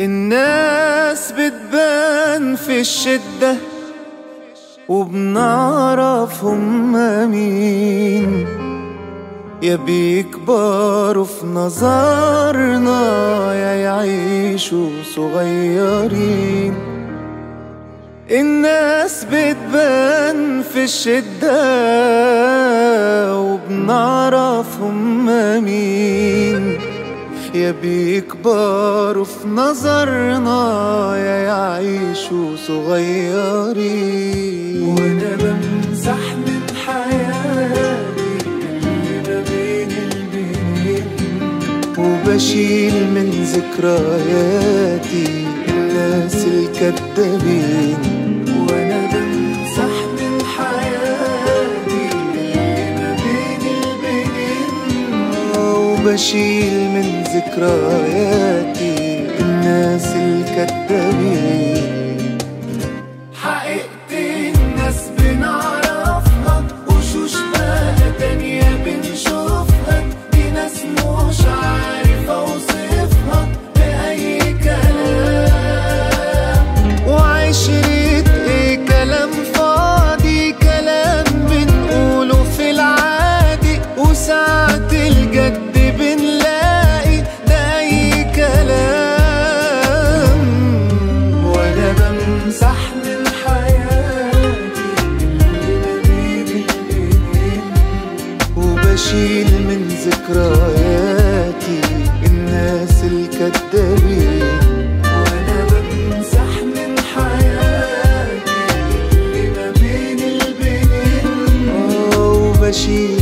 الناس بتبان في الشدة وبنعرف هما مين. يا بيكبروا في نظرنا يا يعيشوا صغيرين. الناس بتبان في الشدة وبنعرف هما مين. يا بيكبروا في نظرنا يا يعيشوا صغيرين. وأنا بمسح من حياتي اللي ما بين البنين. وبشيل من ذكرياتي الناس الكدابين. وأنا بمسح من حياتي اللي ما بين البنين. وبشيل من ذكرياتي. الناس الكدابين وبشيل من ذكرياتي الناس الكدابين وأنا بمسح من حياتي اللي ما بين البنين. وبشيل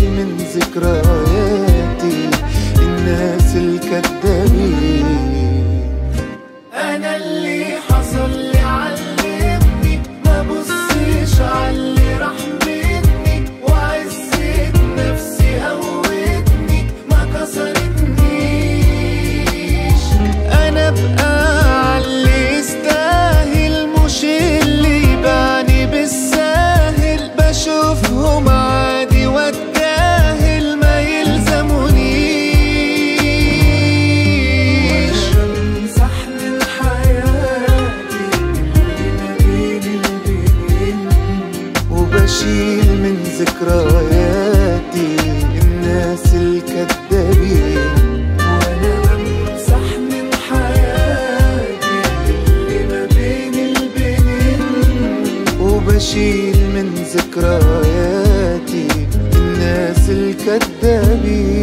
بشيل من ذكرياتي الناس الكدابين وأنا بمسح من حياتي اللي ما بين البنين. وبشيل من ذكرياتي الناس الكدابين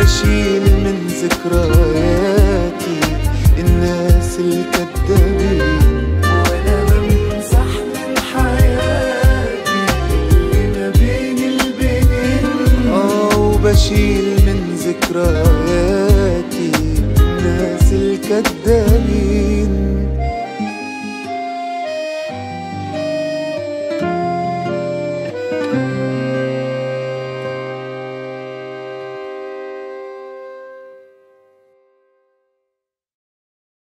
بشيل من ذكرياتي. الناس الكدابين آه، بشيل من ذكرياتي. الناس الكدابين